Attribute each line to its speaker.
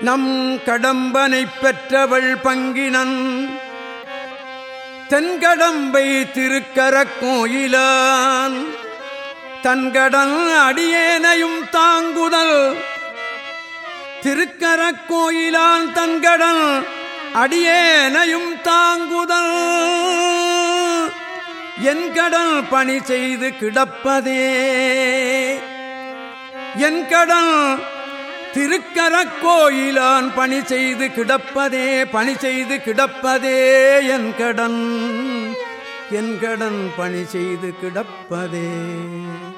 Speaker 1: நம் கடம்பனை பெற்றவள் பங்கினன். தென்கடம்பை திருக்கரக் கோயிலான். தன்கடன் அடியேனையும் தாங்குதல். திருக்கரக் கோயிலான் தன்கடன் அடியேனையும் தாங்குதல். என் கடல் பணி செய்து கிடப்பதே. என் கடல் திருக்கரக் கோயிலான் பணி செய்து கிடப்பதே பணி செய்து கிடப்பதே என் கடன். என் கடன் பணி செய்து கிடப்பதே.